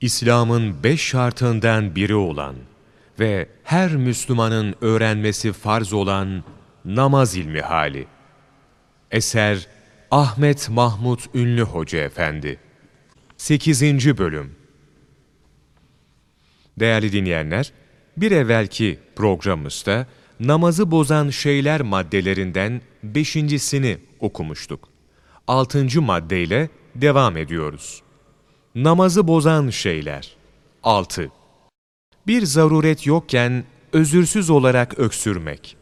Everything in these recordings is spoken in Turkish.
İslam'ın beş şartından biri olan ve her Müslümanın öğrenmesi farz olan namaz ilmi hali. Eser Ahmet Mahmut Ünlü Hoca Efendi 8. Bölüm Değerli dinleyenler, bir evvelki programımızda namazı bozan şeyler maddelerinden beşincisini okumuştuk. Altıncı maddeyle devam ediyoruz. Namazı bozan şeyler 6. Bir zaruret yokken özürsüz olarak öksürmek,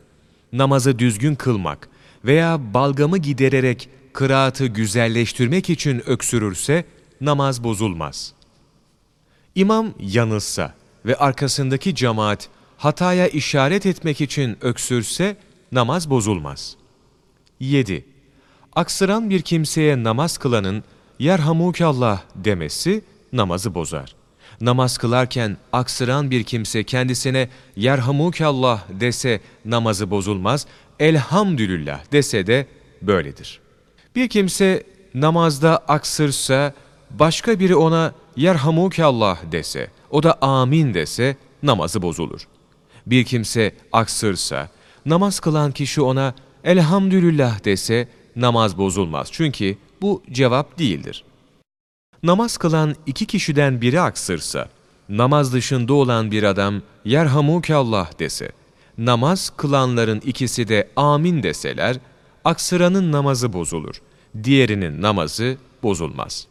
namazı düzgün kılmak veya balgamı gidererek kıraatı güzelleştirmek için öksürürse namaz bozulmaz. İmam yanılsa ve arkasındaki cemaat hataya işaret etmek için öksürse namaz bozulmaz. 7. Aksıran bir kimseye namaz kılanın yerhamukallah demesi namazı bozar. Namaz kılarken aksıran bir kimse kendisine yerhamukallah dese namazı bozulmaz, elhamdülillah dese de böyledir. Bir kimse namazda aksırsa, başka biri ona yerhamukallah dese, o da amin dese namazı bozulur. Bir kimse aksırsa, namaz kılan kişi ona elhamdülillah dese namaz bozulmaz. Çünkü bu cevap değildir. Namaz kılan iki kişiden biri aksırsa, namaz dışında olan bir adam yerhamukallah dese, namaz kılanların ikisi de amin deseler, aksıranın namazı bozulur, diğerinin namazı bozulmaz.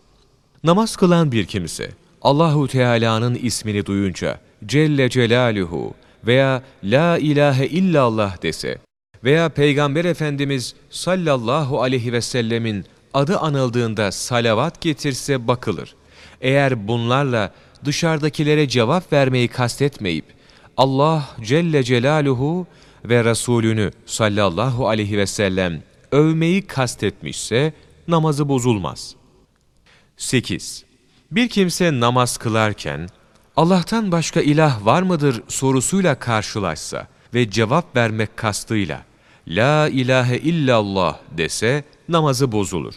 Namaz kılan bir kimse, Allahu Teala'nın ismini duyunca Celle Celaluhu veya La ilahe illallah dese veya Peygamber Efendimiz sallallahu aleyhi ve sellemin adı anıldığında salavat getirse bakılır. Eğer bunlarla dışarıdakilere cevap vermeyi kastetmeyip Allah Celle Celaluhu ve Resulünü sallallahu aleyhi ve sellem övmeyi kastetmişse namazı bozulmaz. 8. Bir kimse namaz kılarken Allah'tan başka ilah var mıdır sorusuyla karşılaşsa ve cevap vermek kastıyla La ilahe illallah dese namazı bozulur.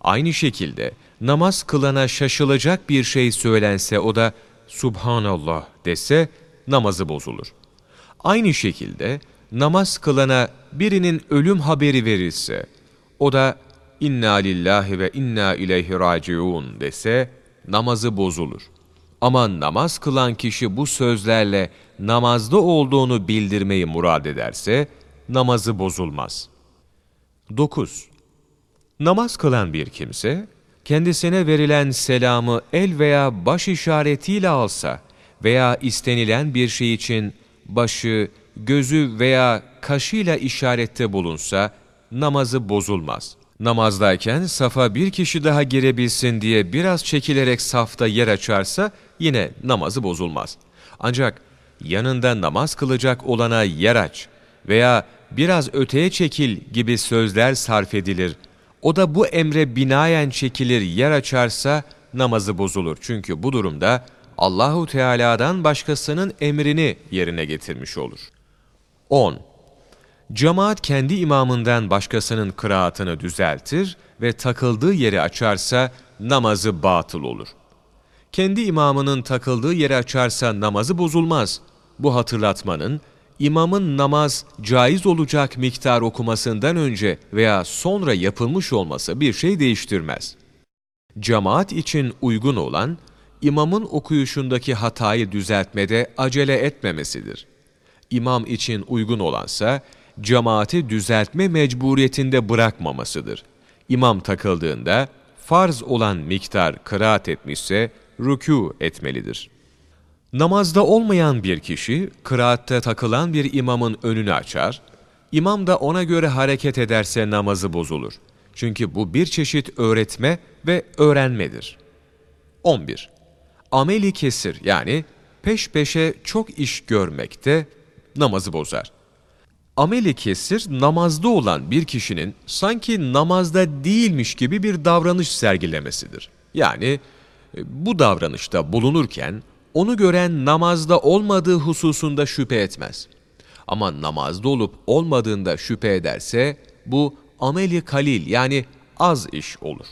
Aynı şekilde namaz kılana şaşılacak bir şey söylense o da Subhanallah dese namazı bozulur. Aynı şekilde namaz kılana birinin ölüm haberi verilse o da inna lillahi ve inna ileyhi raciun dese namazı bozulur. Ama namaz kılan kişi bu sözlerle namazda olduğunu bildirmeyi murad ederse namazı bozulmaz. 9. Namaz kılan bir kimse, kendisine verilen selamı el veya baş işaretiyle alsa veya istenilen bir şey için başı, gözü veya kaşıyla işarette bulunsa namazı bozulmaz. Namazdayken safa bir kişi daha girebilsin diye biraz çekilerek safta yer açarsa yine namazı bozulmaz. Ancak yanında namaz kılacak olana yer aç veya biraz öteye çekil gibi sözler sarf edilir. O da bu emre binaen çekilir yer açarsa namazı bozulur. Çünkü bu durumda Allahu Teala'dan başkasının emrini yerine getirmiş olur. 10. Cemaat kendi imamından başkasının kıraatını düzeltir ve takıldığı yeri açarsa namazı batıl olur. Kendi imamının takıldığı yeri açarsa namazı bozulmaz. Bu hatırlatmanın imamın namaz caiz olacak miktar okumasından önce veya sonra yapılmış olması bir şey değiştirmez. Cemaat için uygun olan, imamın okuyuşundaki hatayı düzeltmede acele etmemesidir. İmam için uygun olansa, cemaati düzeltme mecburiyetinde bırakmamasıdır. İmam takıldığında, farz olan miktar kıraat etmişse, rükû etmelidir.'' Namazda olmayan bir kişi, kıraatte takılan bir imamın önünü açar, imam da ona göre hareket ederse namazı bozulur. Çünkü bu bir çeşit öğretme ve öğrenmedir. 11. Ameli kesir yani peş peşe çok iş görmekte namazı bozar. Ameli kesir namazda olan bir kişinin sanki namazda değilmiş gibi bir davranış sergilemesidir. Yani e, bu davranışta bulunurken onu gören namazda olmadığı hususunda şüphe etmez. Ama namazda olup olmadığında şüphe ederse bu ameli kalil yani az iş olur.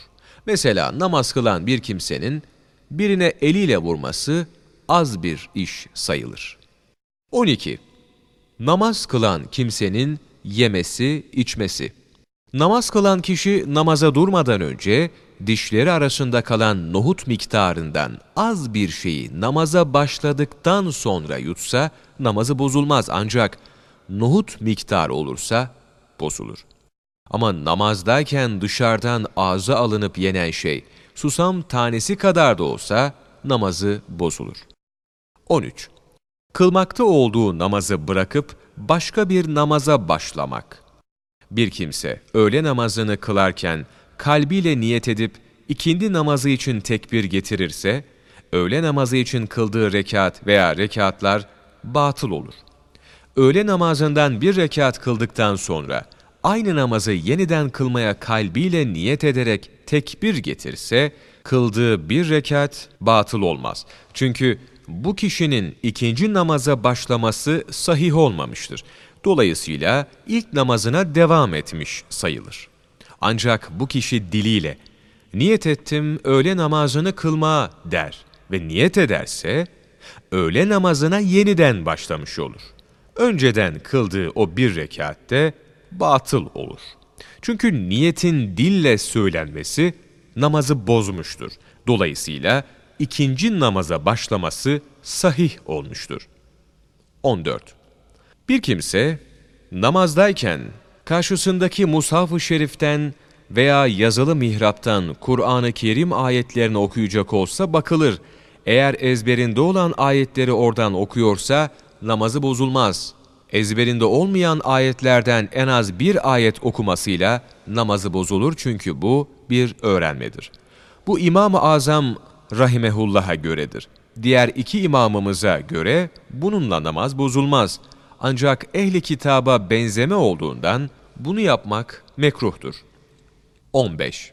Mesela namaz kılan bir kimsenin birine eliyle vurması az bir iş sayılır. 12. Namaz kılan kimsenin yemesi, içmesi. Namaz kılan kişi namaza durmadan önce dişleri arasında kalan nohut miktarından az bir şeyi namaza başladıktan sonra yutsa namazı bozulmaz ancak nohut miktarı olursa bozulur. Ama namazdayken dışarıdan ağza alınıp yenen şey susam tanesi kadar da olsa namazı bozulur. 13. Kılmakta olduğu namazı bırakıp başka bir namaza başlamak. Bir kimse öğle namazını kılarken kalbiyle niyet edip ikindi namazı için tekbir getirirse, öğle namazı için kıldığı rekat veya rekatlar batıl olur. Öğle namazından bir rekat kıldıktan sonra aynı namazı yeniden kılmaya kalbiyle niyet ederek tekbir getirse, kıldığı bir rekat batıl olmaz. Çünkü bu kişinin ikinci namaza başlaması sahih olmamıştır. Dolayısıyla ilk namazına devam etmiş sayılır. Ancak bu kişi diliyle niyet ettim öğle namazını kılma der ve niyet ederse öğle namazına yeniden başlamış olur. Önceden kıldığı o bir rekatte batıl olur. Çünkü niyetin dille söylenmesi namazı bozmuştur. Dolayısıyla ikinci namaza başlaması sahih olmuştur. 14. Bir kimse namazdayken karşısındaki mushaf-ı şeriften veya yazılı mihraptan Kur'an-ı Kerim ayetlerini okuyacak olsa bakılır. Eğer ezberinde olan ayetleri oradan okuyorsa namazı bozulmaz. Ezberinde olmayan ayetlerden en az bir ayet okumasıyla namazı bozulur çünkü bu bir öğrenmedir. Bu İmam-ı Azam rahimehullah'a göredir. Diğer iki imamımıza göre bununla namaz bozulmaz. Ancak ehli kitaba benzeme olduğundan bunu yapmak mekruhtur. 15.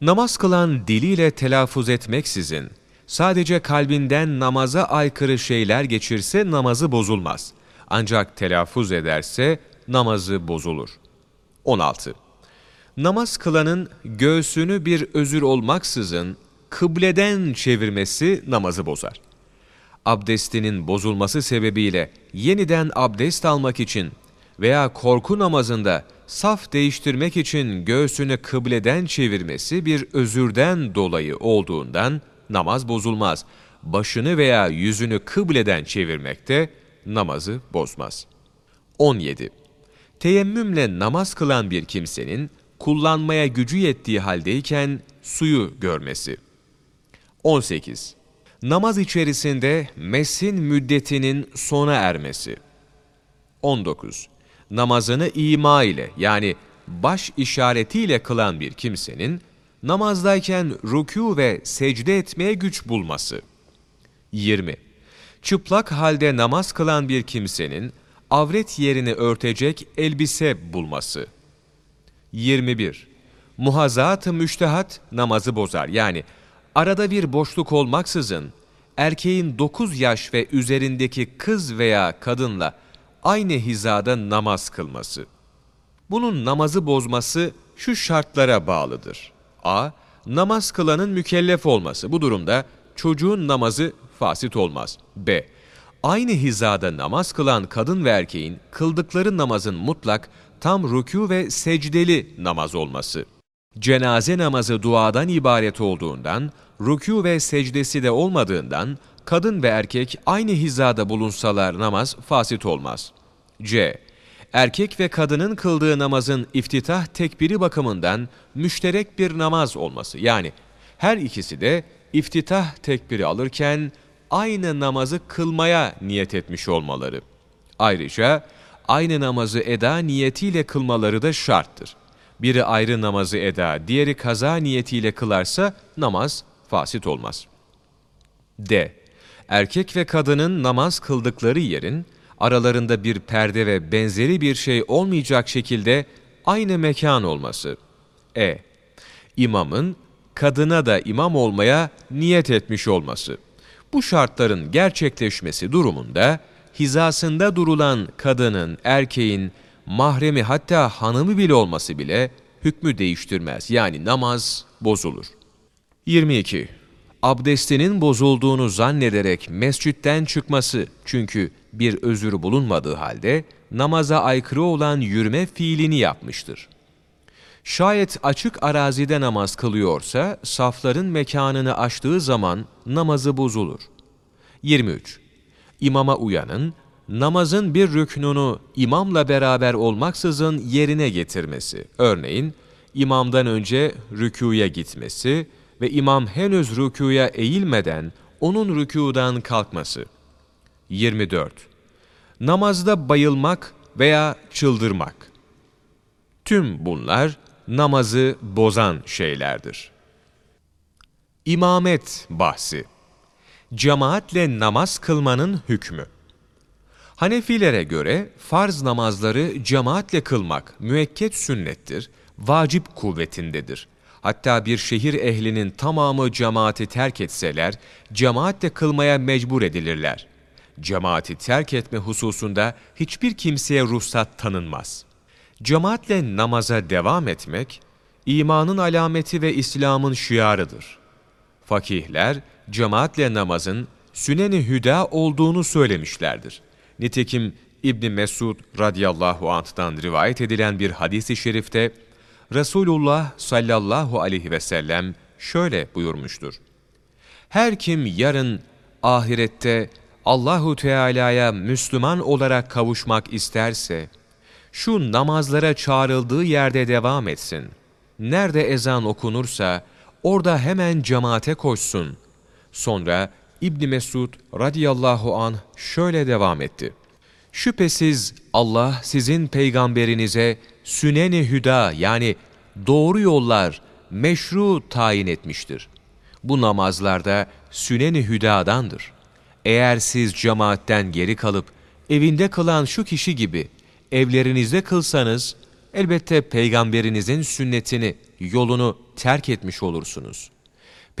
Namaz kılan diliyle telaffuz etmeksizin, sadece kalbinden namaza aykırı şeyler geçirse namazı bozulmaz. Ancak telaffuz ederse namazı bozulur. 16. Namaz kılanın göğsünü bir özür olmaksızın kıbleden çevirmesi namazı bozar. Abdestinin bozulması sebebiyle yeniden abdest almak için veya korku namazında saf değiştirmek için göğsünü kıbleden çevirmesi bir özürden dolayı olduğundan namaz bozulmaz. Başını veya yüzünü kıbleden çevirmekte namazı bozmaz. 17. Teyemmümle namaz kılan bir kimsenin kullanmaya gücü yettiği haldeyken suyu görmesi. 18. Namaz içerisinde mesin müddetinin sona ermesi. 19. Namazını ima ile yani baş işaretiyle kılan bir kimsenin namazdayken rükû ve secde etmeye güç bulması. 20. Çıplak halde namaz kılan bir kimsenin avret yerini örtecek elbise bulması. 21. Muhazat-ı müştehat namazı bozar. Yani arada bir boşluk olmaksızın erkeğin 9 yaş ve üzerindeki kız veya kadınla aynı hizada namaz kılması. Bunun namazı bozması şu şartlara bağlıdır. A. Namaz kılanın mükellef olması. Bu durumda çocuğun namazı fasit olmaz. B. Aynı hizada namaz kılan kadın ve erkeğin kıldıkları namazın mutlak, tam rükû ve secdeli namaz olması. Cenaze namazı duadan ibaret olduğundan, rükû ve secdesi de olmadığından, kadın ve erkek aynı hizada bulunsalar namaz fasit olmaz. C. Erkek ve kadının kıldığı namazın iftitah tekbiri bakımından müşterek bir namaz olması. Yani her ikisi de iftitah tekbiri alırken aynı namazı kılmaya niyet etmiş olmaları. Ayrıca aynı namazı eda niyetiyle kılmaları da şarttır. Biri ayrı namazı eda, diğeri kaza niyetiyle kılarsa namaz fasit olmaz. D. Erkek ve kadının namaz kıldıkları yerin aralarında bir perde ve benzeri bir şey olmayacak şekilde aynı mekan olması. E. İmamın kadına da imam olmaya niyet etmiş olması. Bu şartların gerçekleşmesi durumunda hizasında durulan kadının, erkeğin, mahremi hatta hanımı bile olması bile hükmü değiştirmez. Yani namaz bozulur. 22. abdestinin bozulduğunu zannederek mescitten çıkması çünkü bir özür bulunmadığı halde namaza aykırı olan yürüme fiilini yapmıştır. Şayet açık arazide namaz kılıyorsa safların mekanını aştığı zaman namazı bozulur. 23. İmama uyanın namazın bir rüknunu imamla beraber olmaksızın yerine getirmesi. Örneğin imamdan önce rükûya gitmesi ve imam henüz rükûya eğilmeden onun rükûdan kalkması. 24. Namazda bayılmak veya çıldırmak. Tüm bunlar namazı bozan şeylerdir. İmamet bahsi Cemaatle namaz kılmanın hükmü Hanefilere göre farz namazları cemaatle kılmak müekket sünnettir, vacip kuvvetindedir. Hatta bir şehir ehlinin tamamı cemaati terk etseler, cemaatle kılmaya mecbur edilirler. Cemaati terk etme hususunda hiçbir kimseye ruhsat tanınmaz. Cemaatle namaza devam etmek, imanın alameti ve İslam'ın şiarıdır. Fakihler, cemaatle namazın sünen-i hüda olduğunu söylemişlerdir. Nitekim İbni Mesud radıyallahu anh'tan rivayet edilen bir hadis-i şerifte Resulullah sallallahu aleyhi ve sellem şöyle buyurmuştur. Her kim yarın ahirette Allahu Teala'ya Müslüman olarak kavuşmak isterse şu namazlara çağrıldığı yerde devam etsin. Nerede ezan okunursa orada hemen cemaate koşsun. Sonra İbni Mesud radıyallahu an şöyle devam etti. Şüphesiz Allah sizin peygamberinize süneni hüda yani doğru yollar, meşru tayin etmiştir. Bu namazlarda süneni hüdadandır. Eğer siz cemaatten geri kalıp evinde kılan şu kişi gibi evlerinizde kılsanız elbette peygamberinizin sünnetini, yolunu terk etmiş olursunuz.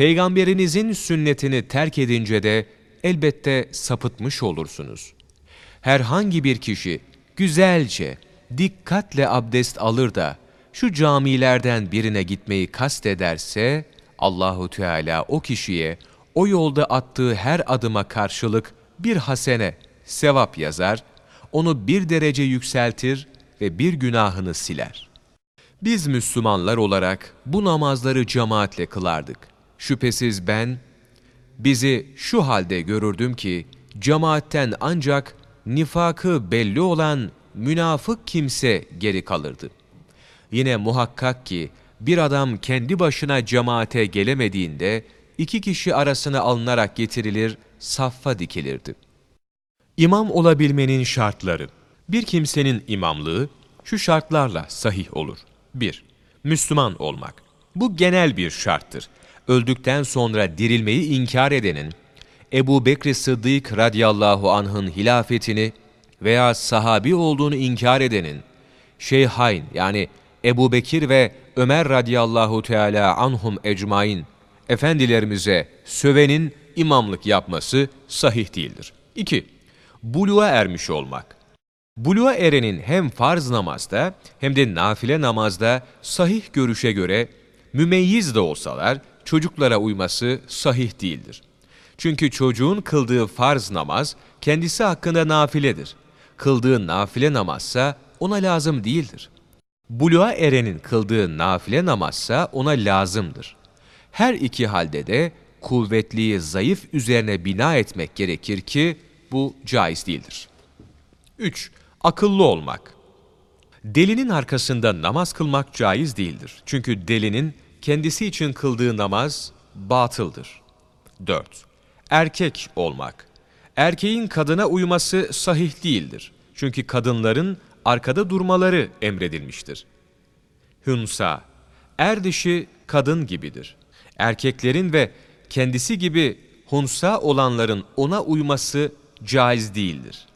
Peygamberinizin sünnetini terk edince de elbette sapıtmış olursunuz. Herhangi bir kişi güzelce, dikkatle abdest alır da şu camilerden birine gitmeyi kastederse Allahu Teala o kişiye o yolda attığı her adıma karşılık bir hasene, sevap yazar, onu bir derece yükseltir ve bir günahını siler. Biz Müslümanlar olarak bu namazları cemaatle kılardık. Şüphesiz ben, bizi şu halde görürdüm ki, cemaatten ancak nifakı belli olan münafık kimse geri kalırdı. Yine muhakkak ki bir adam kendi başına cemaate gelemediğinde iki kişi arasına alınarak getirilir, saffa dikilirdi. İmam olabilmenin şartları Bir kimsenin imamlığı şu şartlarla sahih olur. 1. Müslüman olmak. Bu genel bir şarttır. Öldükten sonra dirilmeyi inkar edenin, Ebu Bekri Sıddık radıyallahu anh'ın hilafetini veya sahabi olduğunu inkar edenin, Şeyhayn yani Ebu Bekir ve Ömer radıyallahu teala anhum ecmain efendilerimize sövenin imamlık yapması sahih değildir. 2. Buluğa ermiş olmak. Buluğa erenin hem farz namazda hem de nafile namazda sahih görüşe göre mümeyyiz de olsalar çocuklara uyması sahih değildir. Çünkü çocuğun kıldığı farz namaz kendisi hakkında nafiledir. Kıldığı nafile namazsa ona lazım değildir. Buluğa erenin kıldığı nafile namazsa ona lazımdır. Her iki halde de kuvvetliyi zayıf üzerine bina etmek gerekir ki bu caiz değildir. 3. Akıllı olmak. Delinin arkasında namaz kılmak caiz değildir. Çünkü delinin kendisi için kıldığı namaz batıldır. 4. Erkek olmak. Erkeğin kadına uyması sahih değildir. Çünkü kadınların arkada durmaları emredilmiştir. Hünsa, er dişi kadın gibidir. Erkeklerin ve kendisi gibi hunsa olanların ona uyması caiz değildir.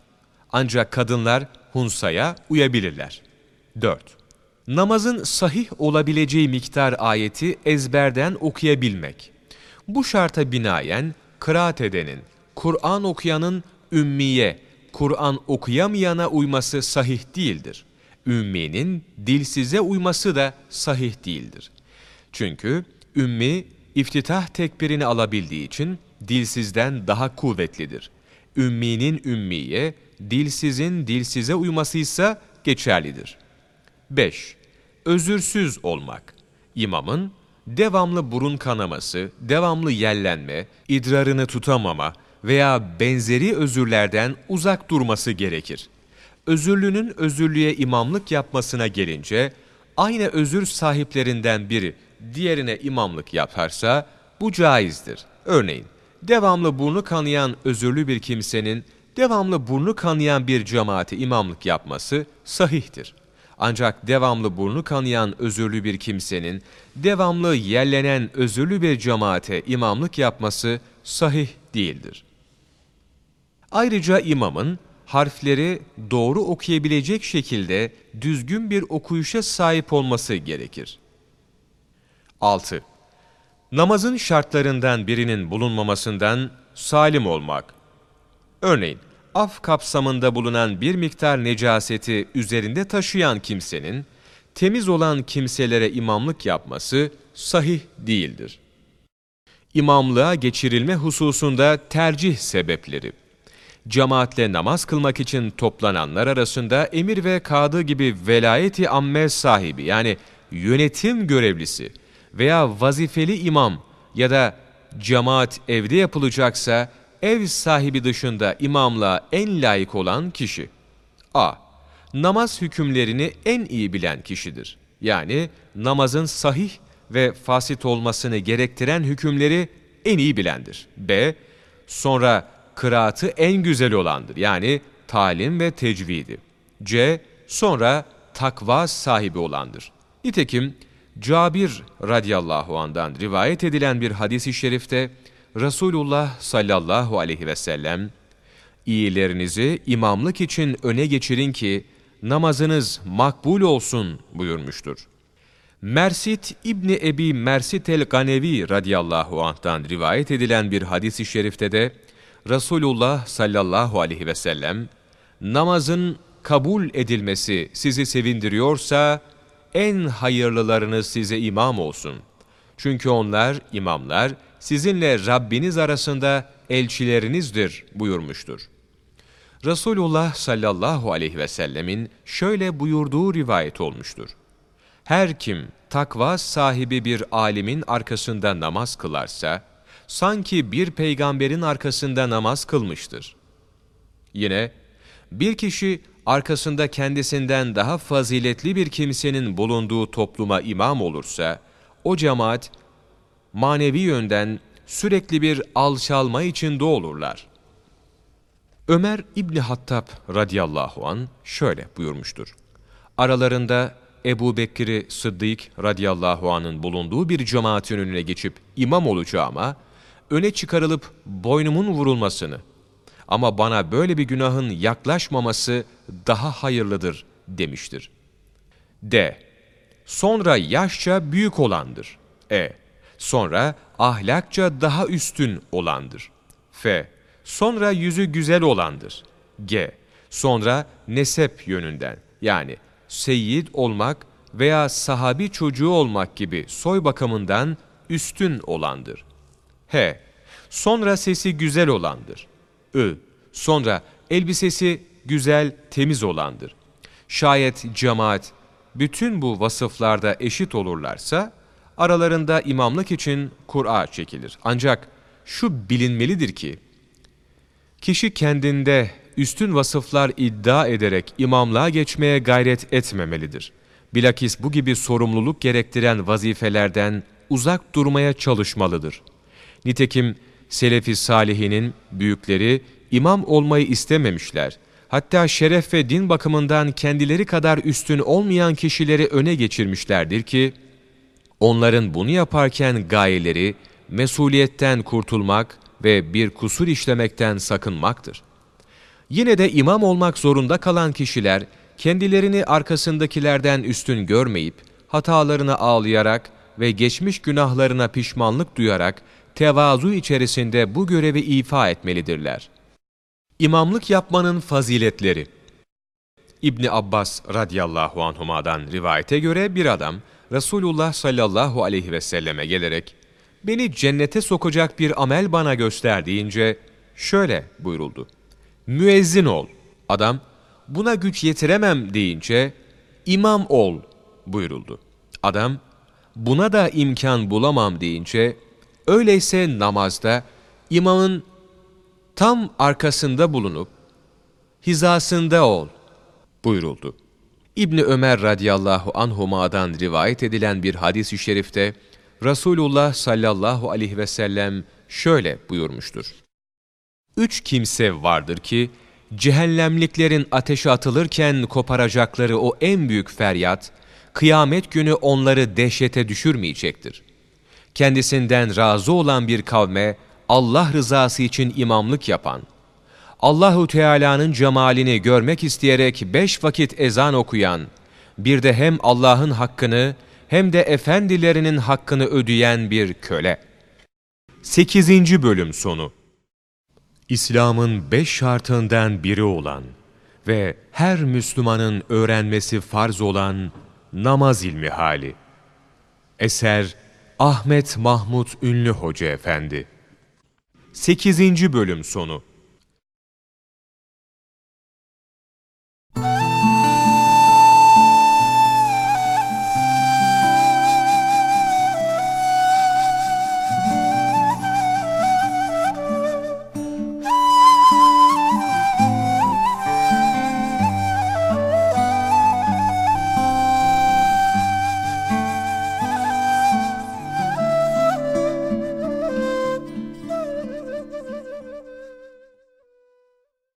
Ancak kadınlar hunsaya uyabilirler. 4. Namazın sahih olabileceği miktar ayeti ezberden okuyabilmek. Bu şarta binaen kıraat edenin, Kur'an okuyanın ümmiye, Kur'an okuyamayana uyması sahih değildir. Ümminin dilsize uyması da sahih değildir. Çünkü ümmi iftitah tekbirini alabildiği için dilsizden daha kuvvetlidir. Ümminin ümmiye, dilsizin dilsize uyması ise geçerlidir. 5. Özürsüz olmak. İmamın devamlı burun kanaması, devamlı yellenme, idrarını tutamama veya benzeri özürlerden uzak durması gerekir. Özürlünün özürlüğe imamlık yapmasına gelince, aynı özür sahiplerinden biri diğerine imamlık yaparsa bu caizdir. Örneğin, devamlı burnu kanayan özürlü bir kimsenin devamlı burnu kanayan bir cemaate imamlık yapması sahihtir. Ancak devamlı burnu kanayan özürlü bir kimsenin devamlı yerlenen özürlü bir cemaate imamlık yapması sahih değildir. Ayrıca imamın harfleri doğru okuyabilecek şekilde düzgün bir okuyuşa sahip olması gerekir. 6. Namazın şartlarından birinin bulunmamasından salim olmak. Örneğin, af kapsamında bulunan bir miktar necaseti üzerinde taşıyan kimsenin, temiz olan kimselere imamlık yapması sahih değildir. İmamlığa geçirilme hususunda tercih sebepleri. Cemaatle namaz kılmak için toplananlar arasında emir ve kadı gibi velayeti amme sahibi yani yönetim görevlisi veya vazifeli imam ya da cemaat evde yapılacaksa ev sahibi dışında imamla en layık olan kişi. A. Namaz hükümlerini en iyi bilen kişidir. Yani namazın sahih ve fasit olmasını gerektiren hükümleri en iyi bilendir. B. Sonra kıraatı en güzel olandır. Yani talim ve tecvidi. C. Sonra takva sahibi olandır. Nitekim Cabir radıyallahu andan rivayet edilen bir hadis-i şerifte Resulullah sallallahu aleyhi ve sellem iyilerinizi imamlık için öne geçirin ki namazınız makbul olsun buyurmuştur. Mersit İbni Ebi Mersit el-Ganevi radıyallahu anh'tan rivayet edilen bir hadis-i şerifte de Resulullah sallallahu aleyhi ve sellem namazın kabul edilmesi sizi sevindiriyorsa en hayırlılarınız size imam olsun. Çünkü onlar, imamlar, sizinle Rabbiniz arasında elçilerinizdir buyurmuştur. Resulullah sallallahu aleyhi ve sellemin şöyle buyurduğu rivayet olmuştur. Her kim takva sahibi bir alimin arkasında namaz kılarsa, sanki bir peygamberin arkasında namaz kılmıştır. Yine, bir kişi arkasında kendisinden daha faziletli bir kimsenin bulunduğu topluma imam olursa, o cemaat manevi yönden sürekli bir alçalma içinde olurlar. Ömer İbni Hattab radıyallahu an şöyle buyurmuştur. Aralarında Ebu Bekir'i Sıddık radıyallahu anın bulunduğu bir cemaatin önüne geçip imam olacağıma, öne çıkarılıp boynumun vurulmasını, ama bana böyle bir günahın yaklaşmaması daha hayırlıdır demiştir. D. Sonra yaşça büyük olandır. E. Sonra ahlakça daha üstün olandır. F. Sonra yüzü güzel olandır. G. Sonra nesep yönünden yani seyyid olmak veya sahabi çocuğu olmak gibi soy bakımından üstün olandır. H. Sonra sesi güzel olandır. I. Sonra elbisesi güzel, temiz olandır. Şayet cemaat bütün bu vasıflarda eşit olurlarsa, aralarında imamlık için Kur'a çekilir. Ancak şu bilinmelidir ki, kişi kendinde üstün vasıflar iddia ederek imamlığa geçmeye gayret etmemelidir. Bilakis bu gibi sorumluluk gerektiren vazifelerden uzak durmaya çalışmalıdır. Nitekim Selefi Salihinin büyükleri imam olmayı istememişler. Hatta şeref ve din bakımından kendileri kadar üstün olmayan kişileri öne geçirmişlerdir ki, onların bunu yaparken gayeleri mesuliyetten kurtulmak ve bir kusur işlemekten sakınmaktır. Yine de imam olmak zorunda kalan kişiler, kendilerini arkasındakilerden üstün görmeyip, hatalarını ağlayarak ve geçmiş günahlarına pişmanlık duyarak, tevazu içerisinde bu görevi ifa etmelidirler. İmamlık yapmanın faziletleri İbni Abbas radıyallahu anhuma'dan rivayete göre bir adam Resulullah sallallahu aleyhi ve selleme gelerek beni cennete sokacak bir amel bana göster deyince şöyle buyuruldu. Müezzin ol. Adam buna güç yetiremem deyince imam ol buyuruldu. Adam buna da imkan bulamam deyince öyleyse namazda imamın tam arkasında bulunup hizasında ol buyuruldu. İbni Ömer radıyallahu anhuma'dan rivayet edilen bir hadis-i şerifte Resulullah sallallahu aleyhi ve sellem şöyle buyurmuştur. Üç kimse vardır ki, cehennemliklerin ateşe atılırken koparacakları o en büyük feryat, kıyamet günü onları dehşete düşürmeyecektir. Kendisinden razı olan bir kavme, Allah rızası için imamlık yapan, Allahu Teala'nın cemalini görmek isteyerek beş vakit ezan okuyan, bir de hem Allah'ın hakkını hem de efendilerinin hakkını ödeyen bir köle. 8. Bölüm sonu İslam'ın beş şartından biri olan ve her Müslümanın öğrenmesi farz olan namaz ilmi hali. Eser Ahmet Mahmut Ünlü Hoca Efendi 8. Bölüm sonu